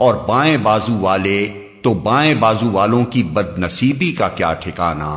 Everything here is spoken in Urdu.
اور بائیں بازو والے تو بائیں بازو والوں کی بد نصیبی کا کیا ٹھکانہ؟